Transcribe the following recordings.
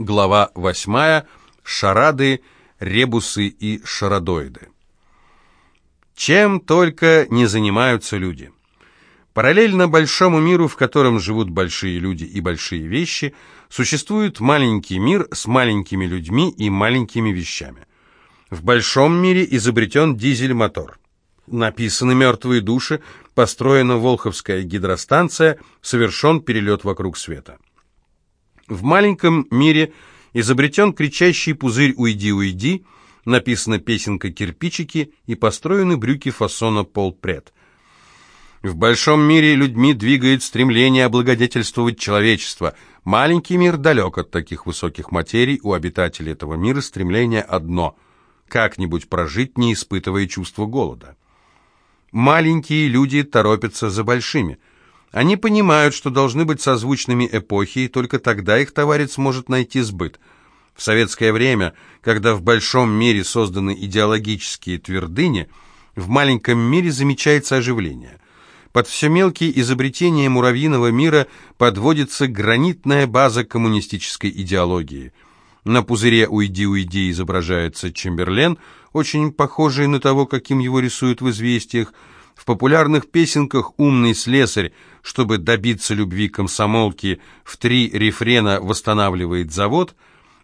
Глава 8. Шарады, ребусы и шарадоиды. Чем только не занимаются люди. Параллельно большому миру, в котором живут большие люди и большие вещи, существует маленький мир с маленькими людьми и маленькими вещами. В большом мире изобретен дизель-мотор. Написаны «Мертвые души», построена Волховская гидростанция, совершен перелет вокруг света. В маленьком мире изобретен кричащий пузырь «Уйди, уйди», написана песенка «Кирпичики» и построены брюки фасона «Полпред». В большом мире людьми двигает стремление облагодетельствовать человечество. Маленький мир далек от таких высоких материй, у обитателей этого мира стремление одно – как-нибудь прожить, не испытывая чувства голода. Маленькие люди торопятся за большими. Они понимают, что должны быть созвучными эпохи, и только тогда их товарищ сможет найти сбыт. В советское время, когда в большом мире созданы идеологические твердыни, в маленьком мире замечается оживление. Под все мелкие изобретения муравьиного мира подводится гранитная база коммунистической идеологии. На пузыре «Уйди, уйди» изображается Чемберлен, очень похожий на того, каким его рисуют в «Известиях», в популярных песенках «Умный слесарь», чтобы добиться любви комсомолки, в три рефрена восстанавливает завод,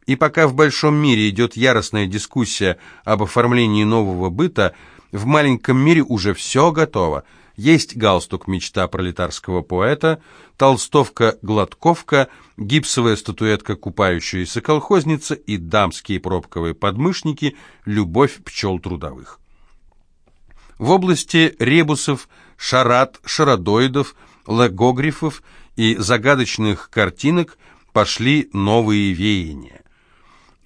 и пока в большом мире идет яростная дискуссия об оформлении нового быта, в маленьком мире уже все готово. Есть галстук «Мечта пролетарского поэта», толстовка-гладковка, гипсовая статуэтка «Купающаяся колхозница» и дамские пробковые подмышники «Любовь пчел трудовых». В области ребусов, шарат, шарадоидов, логогрифов и загадочных картинок пошли новые веяния.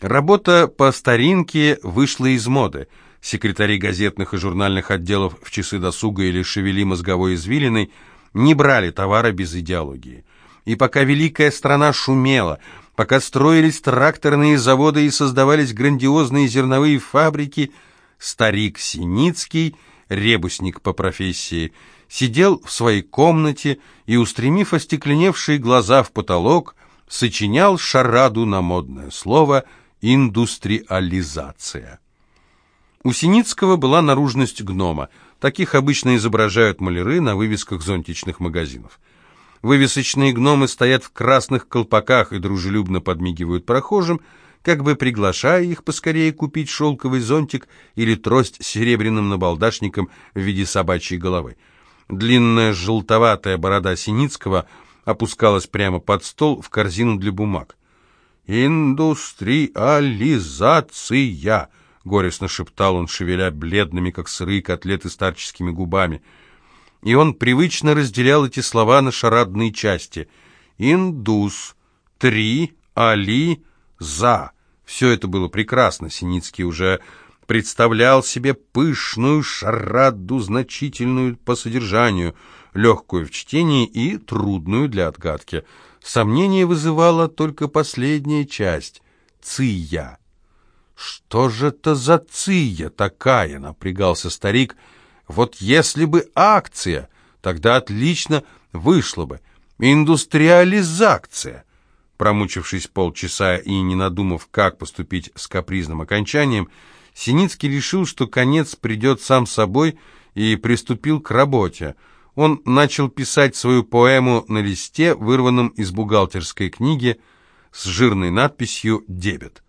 Работа по старинке вышла из моды. Секретари газетных и журнальных отделов в часы досуга или шевели мозговой извилиной не брали товара без идеологии. И пока великая страна шумела, пока строились тракторные заводы и создавались грандиозные зерновые фабрики, старик Синицкий – ребусник по профессии, сидел в своей комнате и, устремив остекленевшие глаза в потолок, сочинял шараду на модное слово «индустриализация». У Синицкого была наружность гнома. Таких обычно изображают маляры на вывесках зонтичных магазинов. Вывесочные гномы стоят в красных колпаках и дружелюбно подмигивают прохожим, как бы приглашая их поскорее купить шелковый зонтик или трость с серебряным набалдашником в виде собачьей головы. Длинная желтоватая борода Синицкого опускалась прямо под стол в корзину для бумаг. «Индустриализация!» — горестно шептал он, шевеля бледными, как сырые котлеты, старческими губами. И он привычно разделял эти слова на шарадные части. «Индус», «три», «али», «за». Все это было прекрасно. Синицкий уже представлял себе пышную шараду, значительную по содержанию, легкую в чтении и трудную для отгадки. Сомнение вызывала только последняя часть — «ция». «Что же это за ция такая?» — напрягался старик. «Вот если бы акция, тогда отлично вышло бы. Индустриализация». Промучившись полчаса и не надумав, как поступить с капризным окончанием, Синицкий решил, что конец придет сам собой, и приступил к работе. Он начал писать свою поэму на листе, вырванном из бухгалтерской книги, с жирной надписью «Дебет».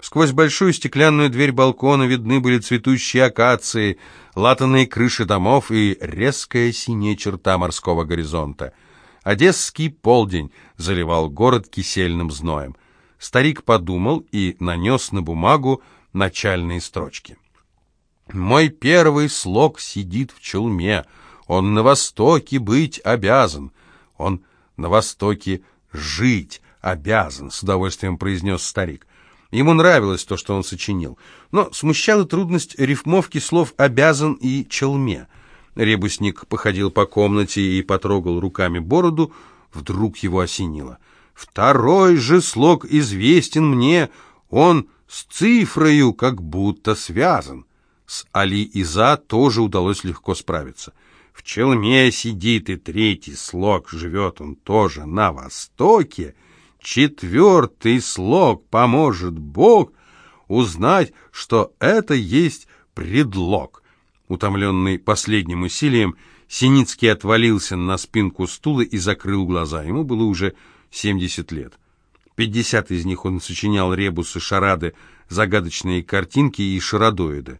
Сквозь большую стеклянную дверь балкона видны были цветущие акации, латанные крыши домов и резкая синяя черта морского горизонта — Одесский полдень заливал город кисельным зноем. Старик подумал и нанес на бумагу начальные строчки. «Мой первый слог сидит в челме, он на востоке быть обязан, он на востоке жить обязан», — с удовольствием произнес старик. Ему нравилось то, что он сочинил, но смущала трудность рифмовки слов «обязан» и «челме». Ребусник походил по комнате и потрогал руками бороду, вдруг его осенило. «Второй же слог известен мне, он с цифрою как будто связан». С Али и За тоже удалось легко справиться. В челме сидит и третий слог, живет он тоже на востоке. четвертый слог поможет Бог узнать, что это есть предлог. Утомленный последним усилием, Синицкий отвалился на спинку стула и закрыл глаза. Ему было уже 70 лет. 50 из них он сочинял ребусы, шарады, загадочные картинки и шарадоиды.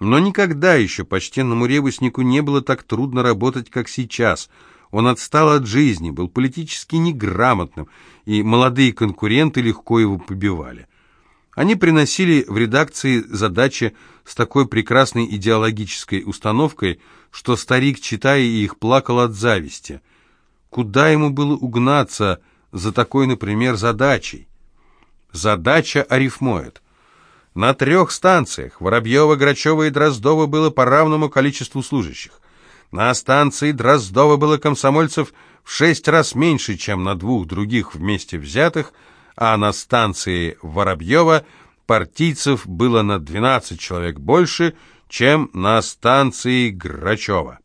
Но никогда еще почтенному ребуснику не было так трудно работать, как сейчас. Он отстал от жизни, был политически неграмотным, и молодые конкуренты легко его побивали. Они приносили в редакции задачи с такой прекрасной идеологической установкой, что старик, читая их, плакал от зависти. Куда ему было угнаться за такой, например, задачей? Задача арифмоид. На трех станциях Воробьева, Грачева и Дроздова было по равному количеству служащих. На станции Дроздова было комсомольцев в шесть раз меньше, чем на двух других вместе взятых – а на станции Воробьева партийцев было на 12 человек больше, чем на станции Грачева.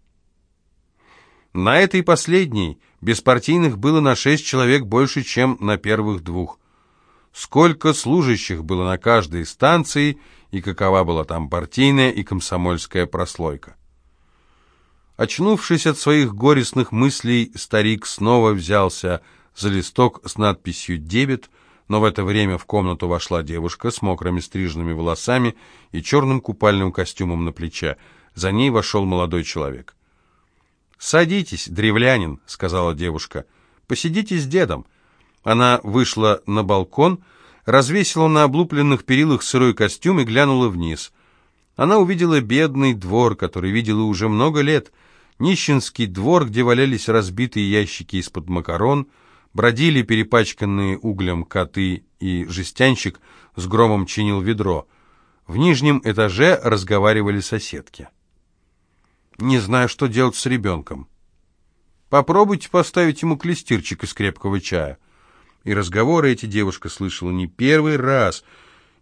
На этой последней беспартийных было на 6 человек больше, чем на первых двух. Сколько служащих было на каждой станции и какова была там партийная и комсомольская прослойка. Очнувшись от своих горестных мыслей, старик снова взялся за листок с надписью «Дебет», но в это время в комнату вошла девушка с мокрыми стриженными волосами и черным купальным костюмом на плече. За ней вошел молодой человек. «Садитесь, древлянин», — сказала девушка. «Посидите с дедом». Она вышла на балкон, развесила на облупленных перилах сырой костюм и глянула вниз. Она увидела бедный двор, который видела уже много лет, нищенский двор, где валялись разбитые ящики из-под макарон — Бродили перепачканные углем коты, и жестянщик с громом чинил ведро. В нижнем этаже разговаривали соседки. «Не знаю, что делать с ребенком. Попробуйте поставить ему клестирчик из крепкого чая». И разговоры эти девушка слышала не первый раз.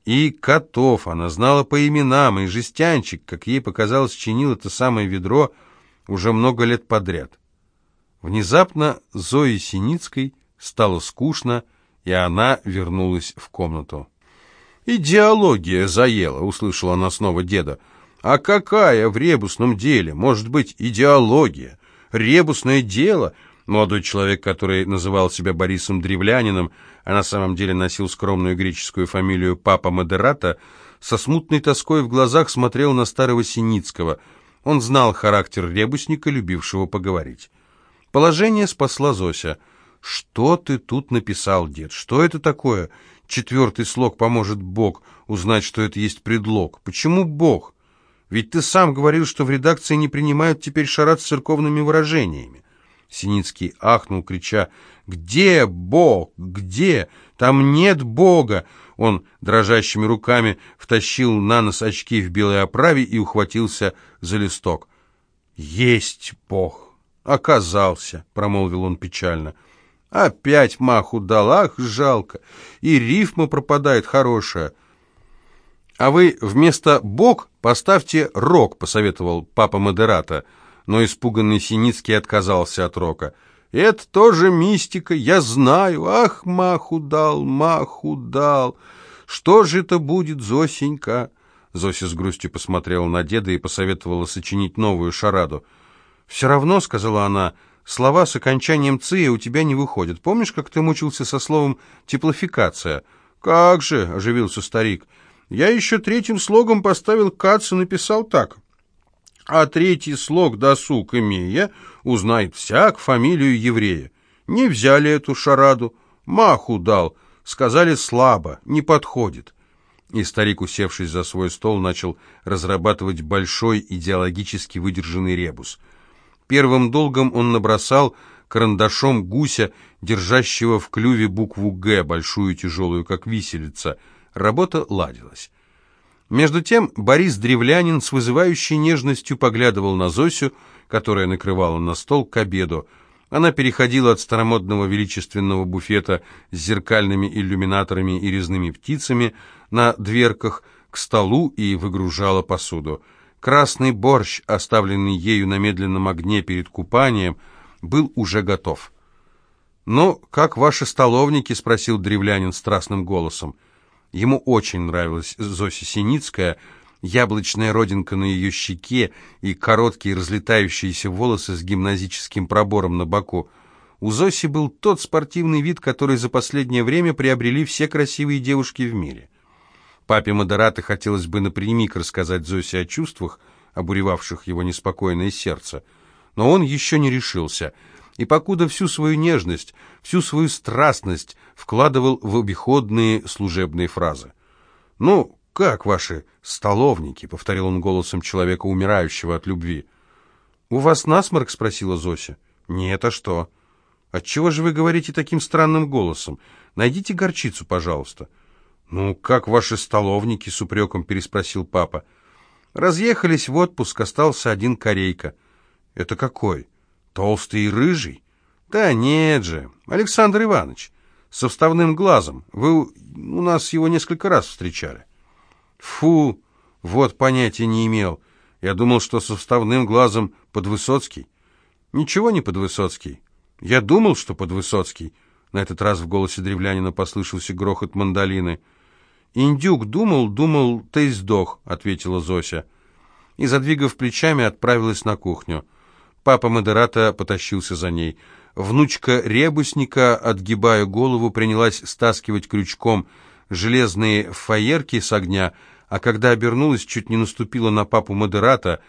И котов она знала по именам, и жестянчик, как ей показалось, чинил это самое ведро уже много лет подряд. Внезапно Зои Синицкой Стало скучно, и она вернулась в комнату. «Идеология заела», — услышала она снова деда. «А какая в ребусном деле может быть идеология? Ребусное дело...» Молодой человек, который называл себя Борисом Древлянином, а на самом деле носил скромную греческую фамилию Папа Модерата, со смутной тоской в глазах смотрел на старого Синицкого. Он знал характер ребусника, любившего поговорить. Положение спасла Зося — «Что ты тут написал, дед? Что это такое? Четвертый слог поможет Бог узнать, что это есть предлог. Почему Бог? Ведь ты сам говорил, что в редакции не принимают теперь шарат с церковными выражениями». Синицкий ахнул, крича «Где Бог? Где? Там нет Бога!» Он дрожащими руками втащил на нос очки в белой оправе и ухватился за листок. «Есть Бог! Оказался!» — промолвил он печально. Опять маху дал, ах, жалко. И рифма пропадает хорошая. А вы вместо «бог» поставьте «рок», посоветовал папа Модерата, но испуганный Синицкий отказался от рока. «Это тоже мистика, я знаю. Ах, маху дал, маху дал. Что же это будет, Зосенька?» Зося с грустью посмотрела на деда и посоветовала сочинить новую шараду. «Все равно», — сказала она, — Слова с окончанием «ция» у тебя не выходят. Помнишь, как ты мучился со словом «теплофикация»?» «Как же!» — оживился старик. «Я еще третьим слогом поставил «кац» и написал так. А третий слог «досуг» имея узнает всяк фамилию еврея. Не взяли эту шараду, маху дал, сказали слабо, не подходит». И старик, усевшись за свой стол, начал разрабатывать большой идеологически выдержанный ребус — Первым долгом он набросал карандашом гуся, держащего в клюве букву «Г», большую тяжелую, как виселица. Работа ладилась. Между тем Борис Древлянин с вызывающей нежностью поглядывал на Зосю, которая накрывала на стол к обеду. Она переходила от старомодного величественного буфета с зеркальными иллюминаторами и резными птицами на дверках к столу и выгружала посуду. Красный борщ, оставленный ею на медленном огне перед купанием, был уже готов. «Ну, как ваши столовники?» — спросил древлянин страстным голосом. Ему очень нравилась Зося Синицкая, яблочная родинка на ее щеке и короткие разлетающиеся волосы с гимназическим пробором на боку. У Зоси был тот спортивный вид, который за последнее время приобрели все красивые девушки в мире. Папе Модерата хотелось бы напрямик рассказать Зосе о чувствах, обуревавших его неспокойное сердце, но он еще не решился — и покуда всю свою нежность, всю свою страстность вкладывал в обиходные служебные фразы. «Ну, как ваши столовники?» — повторил он голосом человека, умирающего от любви. «У вас насморк?» — спросила Зося. «Нет, а что?» «Отчего же вы говорите таким странным голосом? Найдите горчицу, пожалуйста». «Ну, как ваши столовники?» — с упреком переспросил папа. «Разъехались в отпуск, остался один корейка». «Это какой?» Толстый и рыжий? Да нет же, Александр Иванович, со вставным глазом. Вы у нас его несколько раз встречали. Фу, вот понятия не имел. Я думал, что со вставным глазом Подвысоцкий. Ничего не Подвысоцкий. Я думал, что Подвысоцкий. На этот раз в голосе древлянина послышался грохот мандолины. «Индюк думал, думал, ты сдох», — ответила Зося. И, задвигав плечами, отправилась на кухню. Папа Модерата потащился за ней. Внучка ребусника, отгибая голову, принялась стаскивать крючком железные фаерки с огня, а когда обернулась, чуть не наступила на папу Модерата.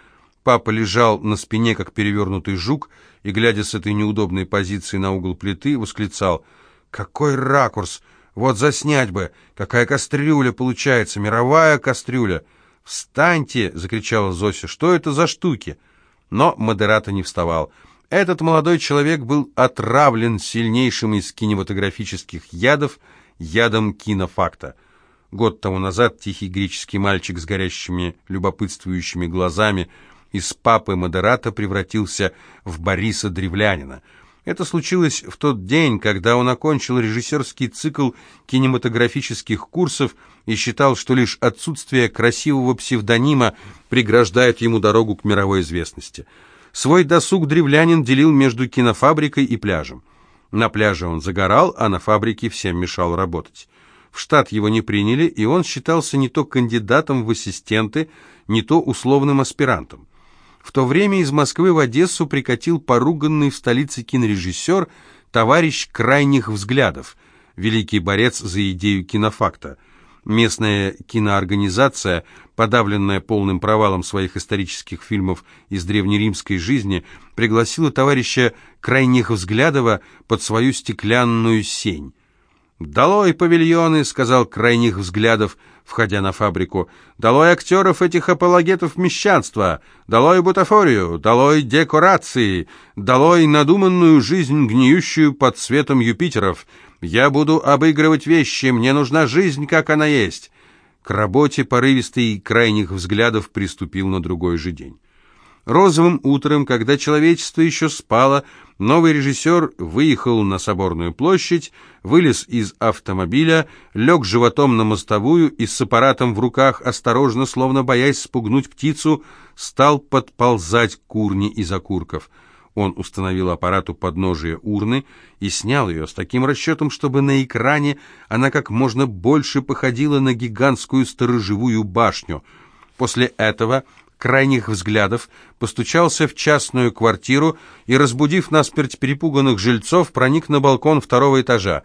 Папа лежал на спине, как перевернутый жук, и, глядя с этой неудобной позиции на угол плиты, восклицал «Какой ракурс! Вот заснять бы! Какая кастрюля получается! Мировая кастрюля!» «Встаньте!» — закричала Зося. «Что это за штуки?» Но модерата не вставал. Этот молодой человек был отравлен сильнейшим из кинематографических ядов, ядом кинофакта. Год тому назад тихий греческий мальчик с горящими, любопытствующими глазами из папы модерата превратился в Бориса Древлянина. Это случилось в тот день, когда он окончил режиссерский цикл кинематографических курсов и считал, что лишь отсутствие красивого псевдонима преграждает ему дорогу к мировой известности. Свой досуг древлянин делил между кинофабрикой и пляжем. На пляже он загорал, а на фабрике всем мешал работать. В штат его не приняли, и он считался не то кандидатом в ассистенты, не то условным аспирантом. В то время из Москвы в Одессу прикатил поруганный в столице кинорежиссер, товарищ крайних взглядов, великий борец за идею кинофакта – Местная киноорганизация, подавленная полным провалом своих исторических фильмов из древнеримской жизни, пригласила товарища Крайних Взглядова под свою стеклянную сень. «Долой павильоны!» — сказал Крайних Взглядов, входя на фабрику. «Долой актеров этих апологетов мещанства! Долой бутафорию! Долой декорации! Долой надуманную жизнь, гниющую под светом Юпитеров! Я буду обыгрывать вещи, мне нужна жизнь, как она есть. К работе порывистый крайних взглядов приступил на другой же день. Розовым утром, когда человечество еще спало, новый режиссер выехал на Соборную площадь, вылез из автомобиля, лег животом на мостовую и с аппаратом в руках, осторожно, словно боясь спугнуть птицу, стал подползать к урне из окурков – он установил аппарат у подножия урны и снял ее с таким расчетом, чтобы на экране она как можно больше походила на гигантскую сторожевую башню. После этого крайних взглядов постучался в частную квартиру и, разбудив насмерть перепуганных жильцов, проник на балкон второго этажа.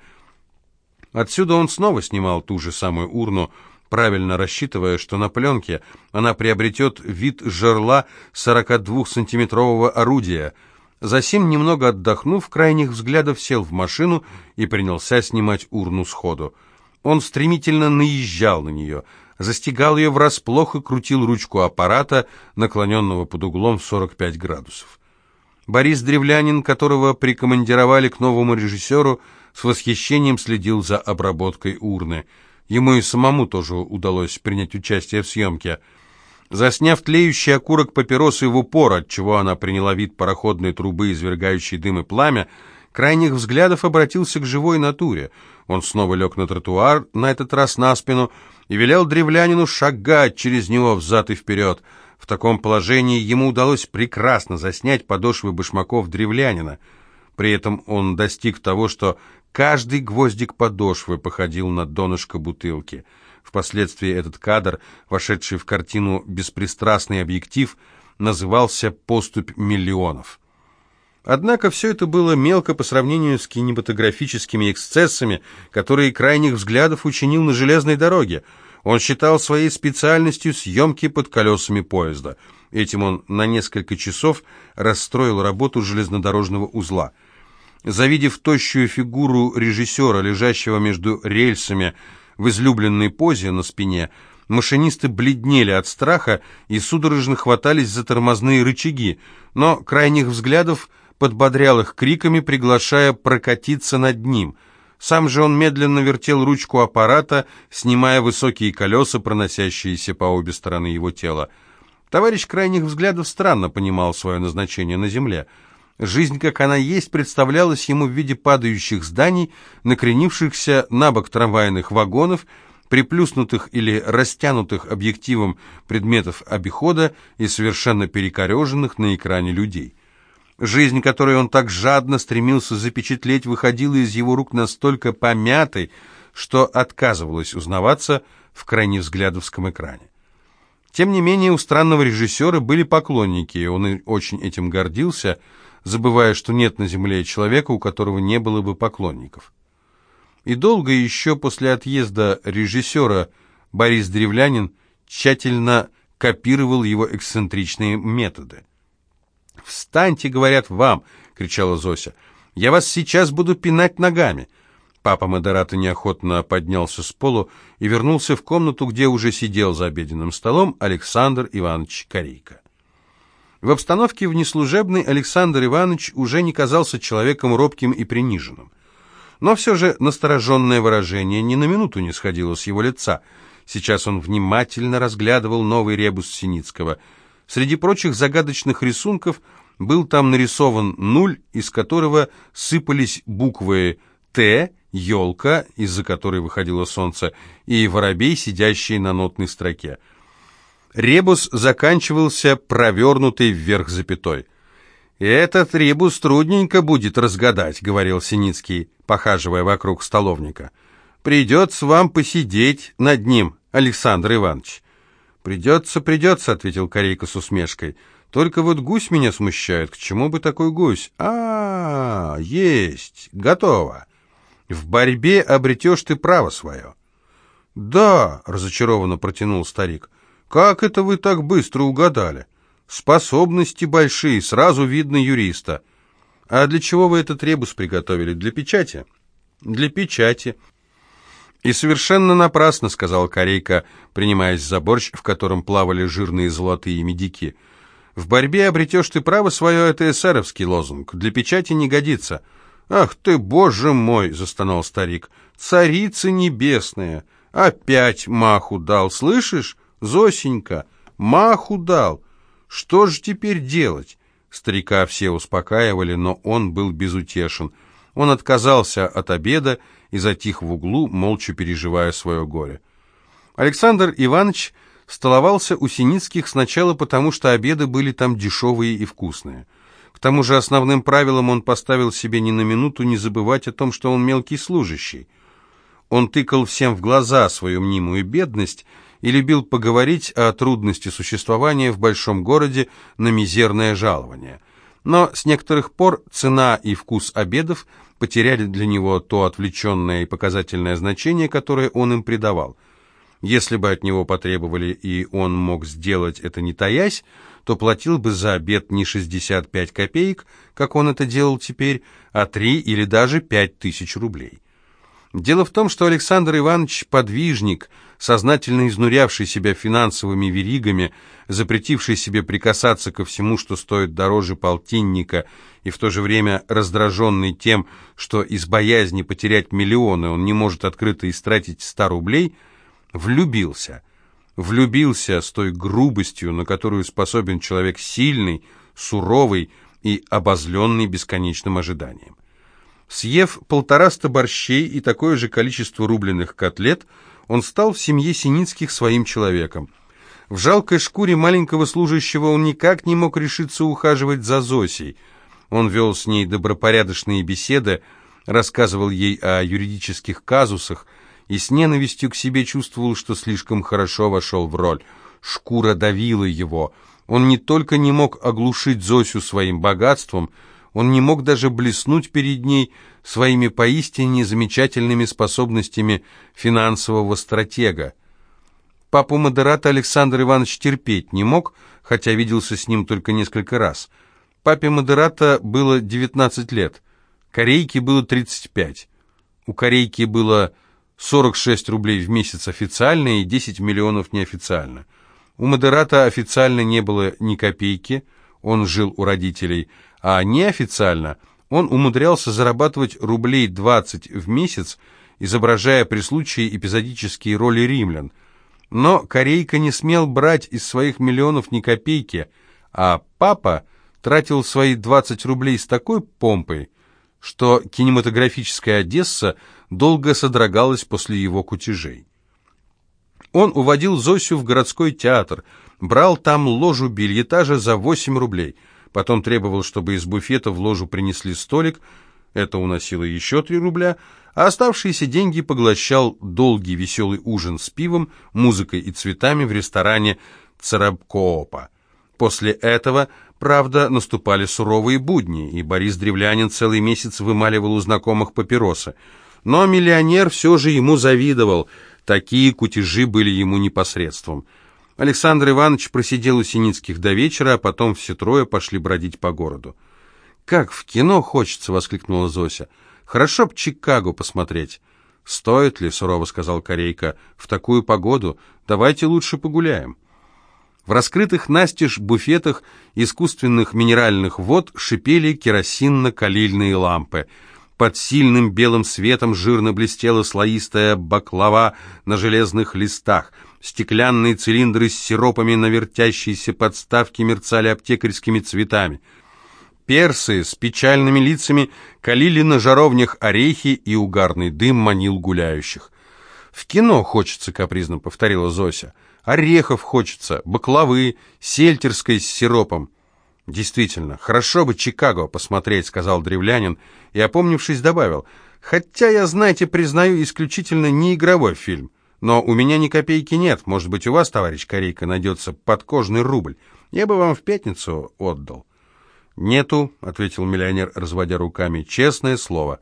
Отсюда он снова снимал ту же самую урну, правильно рассчитывая, что на пленке она приобретет вид жерла 42-сантиметрового орудия – Засим, немного отдохнув, крайних взглядов сел в машину и принялся снимать урну сходу. Он стремительно наезжал на нее, застигал ее врасплох и крутил ручку аппарата, наклоненного под углом в 45 градусов. Борис Древлянин, которого прикомандировали к новому режиссеру, с восхищением следил за обработкой урны. Ему и самому тоже удалось принять участие в съемке – Засняв тлеющий окурок папиросы в упор, отчего она приняла вид пароходной трубы, извергающей дым и пламя, крайних взглядов обратился к живой натуре. Он снова лег на тротуар, на этот раз на спину, и велел древлянину шагать через него взад и вперед. В таком положении ему удалось прекрасно заснять подошвы башмаков древлянина. При этом он достиг того, что каждый гвоздик подошвы походил на донышко бутылки. Впоследствии этот кадр, вошедший в картину «Беспристрастный объектив», назывался «Поступь миллионов». Однако все это было мелко по сравнению с кинематографическими эксцессами, которые крайних взглядов учинил на железной дороге. Он считал своей специальностью съемки под колесами поезда. Этим он на несколько часов расстроил работу железнодорожного узла. Завидев тощую фигуру режиссера, лежащего между рельсами в излюбленной позе на спине, машинисты бледнели от страха и судорожно хватались за тормозные рычаги, но крайних взглядов подбодрял их криками, приглашая прокатиться над ним. Сам же он медленно вертел ручку аппарата, снимая высокие колеса, проносящиеся по обе стороны его тела. Товарищ крайних взглядов странно понимал свое назначение на земле. Жизнь, как она есть, представлялась ему в виде падающих зданий, накренившихся на бок трамвайных вагонов, приплюснутых или растянутых объективом предметов обихода и совершенно перекореженных на экране людей. Жизнь, которую он так жадно стремился запечатлеть, выходила из его рук настолько помятой, что отказывалась узнаваться в крайне взглядовском экране. Тем не менее, у странного режиссера были поклонники, и он очень этим гордился, забывая, что нет на земле человека, у которого не было бы поклонников. И долго еще после отъезда режиссера Борис Древлянин тщательно копировал его эксцентричные методы. «Встаньте, — говорят, — вам!» — кричала Зося. «Я вас сейчас буду пинать ногами!» Папа Модерата неохотно поднялся с полу и вернулся в комнату, где уже сидел за обеденным столом Александр Иванович Корейко. В обстановке внеслужебной Александр Иванович уже не казался человеком робким и приниженным. Но все же настороженное выражение ни на минуту не сходило с его лица. Сейчас он внимательно разглядывал новый ребус Синицкого — Среди прочих загадочных рисунков был там нарисован нуль, из которого сыпались буквы «Т», елка, из-за которой выходило солнце, и воробей, сидящий на нотной строке. Ребус заканчивался провернутой вверх запятой. «Этот ребус трудненько будет разгадать», — говорил Синицкий, похаживая вокруг столовника. «Придется вам посидеть над ним, Александр Иванович. «Придется, придется», — ответил Корейка с усмешкой. «Только вот гусь меня смущает. К чему бы такой гусь? а, -а, -а есть, готово. В борьбе обретешь ты право свое». «Да», — разочарованно протянул старик, — «как это вы так быстро угадали? Способности большие, сразу видно юриста. А для чего вы этот ребус приготовили? Для печати?» «Для печати». «И совершенно напрасно», — сказал Корейка, принимаясь за борщ, в котором плавали жирные золотые медики. «В борьбе обретешь ты право свое, это эсеровский лозунг. Для печати не годится». «Ах ты, боже мой!» — застонал старик. «Царица небесная! Опять маху дал, слышишь? Зосенька, маху дал! Что же теперь делать?» Старика все успокаивали, но он был безутешен. Он отказался от обеда и затих в углу, молча переживая свое горе. Александр Иванович столовался у Синицких сначала потому, что обеды были там дешевые и вкусные. К тому же основным правилом он поставил себе ни на минуту не забывать о том, что он мелкий служащий. Он тыкал всем в глаза свою мнимую бедность и любил поговорить о трудности существования в большом городе на мизерное жалование. Но с некоторых пор цена и вкус обедов – потеряли для него то отвлеченное и показательное значение, которое он им придавал. Если бы от него потребовали, и он мог сделать это не таясь, то платил бы за обед не 65 копеек, как он это делал теперь, а 3 или даже 5 тысяч рублей. Дело в том, что Александр Иванович – подвижник, сознательно изнурявший себя финансовыми веригами, запретивший себе прикасаться ко всему, что стоит дороже полтинника, и в то же время раздраженный тем, что из боязни потерять миллионы он не может открыто истратить ста рублей, влюбился. Влюбился с той грубостью, на которую способен человек сильный, суровый и обозленный бесконечным ожиданием. Съев полтораста борщей и такое же количество рубленых котлет, он стал в семье Синицких своим человеком. В жалкой шкуре маленького служащего он никак не мог решиться ухаживать за Зосей. Он вел с ней добропорядочные беседы, рассказывал ей о юридических казусах и с ненавистью к себе чувствовал, что слишком хорошо вошел в роль. Шкура давила его. Он не только не мог оглушить Зосю своим богатством, он не мог даже блеснуть перед ней своими поистине замечательными способностями финансового стратега. Папу Модерата Александр Иванович терпеть не мог, хотя виделся с ним только несколько раз. Папе Модерата было 19 лет, Корейке было 35. У Корейки было 46 рублей в месяц официально и 10 миллионов неофициально. У Модерата официально не было ни копейки, он жил у родителей, а неофициально он умудрялся зарабатывать рублей 20 в месяц, изображая при случае эпизодические роли римлян – но Корейка не смел брать из своих миллионов ни копейки, а папа тратил свои 20 рублей с такой помпой, что кинематографическая Одесса долго содрогалась после его кутежей. Он уводил Зосю в городской театр, брал там ложу бельетажа за 8 рублей, потом требовал, чтобы из буфета в ложу принесли столик, это уносило еще 3 рубля, а оставшиеся деньги поглощал долгий веселый ужин с пивом, музыкой и цветами в ресторане Царабкоопа. После этого, правда, наступали суровые будни, и Борис Древлянин целый месяц вымаливал у знакомых папиросы. Но миллионер все же ему завидовал, такие кутежи были ему непосредством. Александр Иванович просидел у Синицких до вечера, а потом все трое пошли бродить по городу. «Как в кино хочется!» — воскликнула Зося. Хорошо б Чикаго посмотреть. Стоит ли, сурово сказал Корейка, в такую погоду? Давайте лучше погуляем. В раскрытых настежь буфетах искусственных минеральных вод шипели керосинно-калильные лампы. Под сильным белым светом жирно блестела слоистая баклава на железных листах. Стеклянные цилиндры с сиропами на вертящейся подставке мерцали аптекарскими цветами — Персы с печальными лицами калили на жаровнях орехи, и угарный дым манил гуляющих. «В кино хочется», — капризно повторила Зося. «Орехов хочется, баклавы, сельтерской с сиропом». «Действительно, хорошо бы Чикаго посмотреть», — сказал древлянин, и, опомнившись, добавил. «Хотя я, знаете, признаю исключительно не игровой фильм. Но у меня ни копейки нет. Может быть, у вас, товарищ Корейка, найдется подкожный рубль. Я бы вам в пятницу отдал». «Нету», — ответил миллионер, разводя руками, — «честное слово».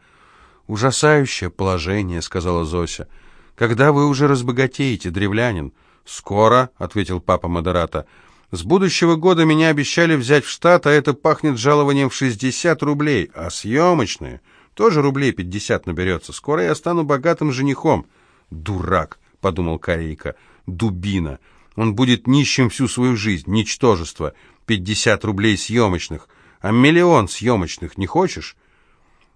«Ужасающее положение», — сказала Зося. «Когда вы уже разбогатеете, древлянин?» «Скоро», — ответил папа Модерата. «С будущего года меня обещали взять в штат, а это пахнет жалованием в 60 рублей, а съемочные тоже рублей 50 наберется. Скоро я стану богатым женихом». «Дурак», — подумал Корейка, — «дубина. Он будет нищим всю свою жизнь, ничтожество. 50 рублей съемочных а миллион съемочных не хочешь?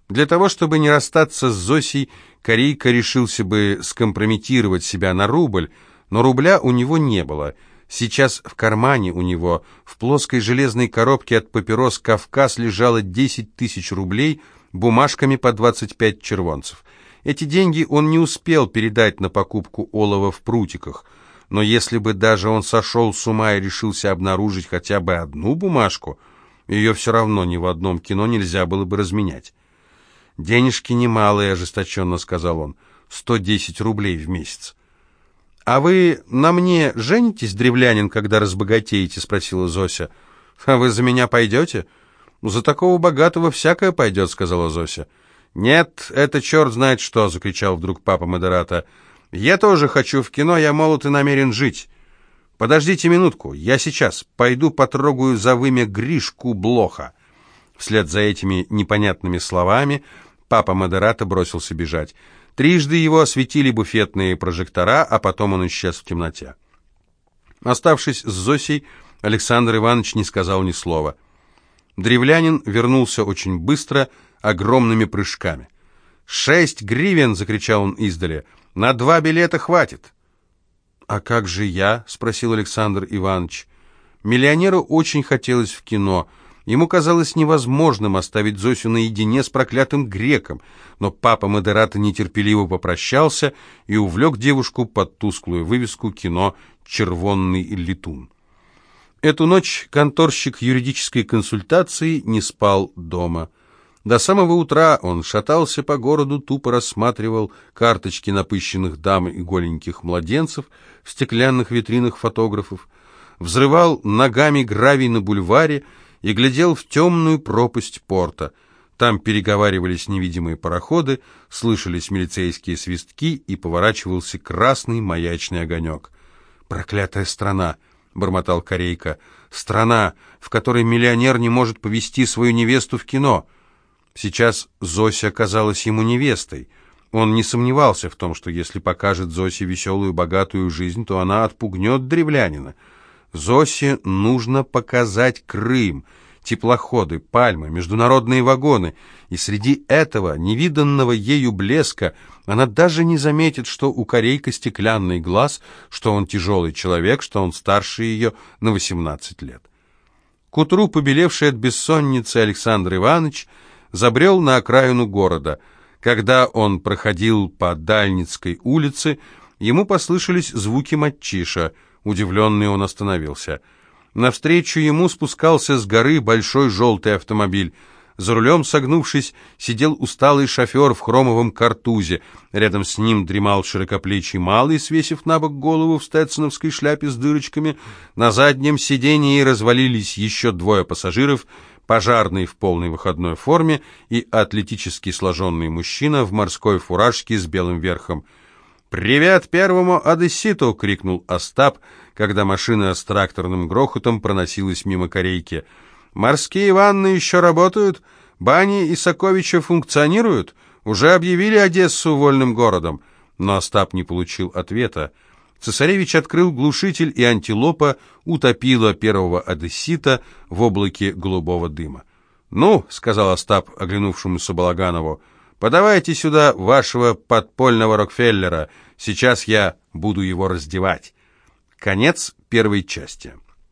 Для того, чтобы не расстаться с Зосей, Корейка решился бы скомпрометировать себя на рубль, но рубля у него не было. Сейчас в кармане у него, в плоской железной коробке от папирос «Кавказ» лежало 10 тысяч рублей бумажками по 25 червонцев. Эти деньги он не успел передать на покупку олова в прутиках, но если бы даже он сошел с ума и решился обнаружить хотя бы одну бумажку – ее все равно ни в одном кино нельзя было бы разменять. «Денежки немалые», — ожесточенно сказал он, — «сто десять рублей в месяц». «А вы на мне женитесь, древлянин, когда разбогатеете?» — спросила Зося. «А вы за меня пойдете?» «За такого богатого всякое пойдет», — сказала Зося. «Нет, это черт знает что!» — закричал вдруг папа Модерата. «Я тоже хочу в кино, я молод и намерен жить. «Подождите минутку, я сейчас пойду потрогаю за вымя Гришку Блоха». Вслед за этими непонятными словами папа Модерата бросился бежать. Трижды его осветили буфетные прожектора, а потом он исчез в темноте. Оставшись с Зосей, Александр Иванович не сказал ни слова. Древлянин вернулся очень быстро, огромными прыжками. «Шесть гривен!» — закричал он издали. «На два билета хватит!» «А как же я?» — спросил Александр Иванович. Миллионеру очень хотелось в кино. Ему казалось невозможным оставить Зосю наедине с проклятым греком, но папа Модерата нетерпеливо попрощался и увлек девушку под тусклую вывеску кино «Червонный летун». Эту ночь конторщик юридической консультации не спал дома. До самого утра он шатался по городу, тупо рассматривал карточки напыщенных дам и голеньких младенцев в стеклянных витринах фотографов, взрывал ногами гравий на бульваре и глядел в темную пропасть порта. Там переговаривались невидимые пароходы, слышались милицейские свистки и поворачивался красный маячный огонек. «Проклятая страна!» — бормотал Корейка. «Страна, в которой миллионер не может повести свою невесту в кино!» Сейчас Зося казалась ему невестой. Он не сомневался в том, что если покажет Зосе веселую, богатую жизнь, то она отпугнет древлянина. Зосе нужно показать Крым, теплоходы, пальмы, международные вагоны, и среди этого невиданного ею блеска она даже не заметит, что у корейка стеклянный глаз, что он тяжелый человек, что он старше ее на 18 лет. К утру, побелевший от бессонницы Александр Иванович, забрел на окраину города. Когда он проходил по Дальницкой улице, ему послышались звуки матчиша. Удивленный он остановился. Навстречу ему спускался с горы большой желтый автомобиль. За рулем, согнувшись, сидел усталый шофер в хромовом картузе. Рядом с ним дремал широкоплечий малый, свесив на бок голову в стетсоновской шляпе с дырочками. На заднем сидении развалились еще двое пассажиров — пожарный в полной выходной форме и атлетически сложенный мужчина в морской фуражке с белым верхом. «Привет первому одесситу!» — крикнул Остап, когда машина с тракторным грохотом проносилась мимо корейки. «Морские ванны еще работают? Бани Исаковича функционируют? Уже объявили Одессу вольным городом?» Но Остап не получил ответа. Цесаревич открыл глушитель, и антилопа утопила первого одессита в облаке голубого дыма. «Ну», — сказал Остап оглянувшемуся Балаганову, — «подавайте сюда вашего подпольного Рокфеллера, сейчас я буду его раздевать». Конец первой части.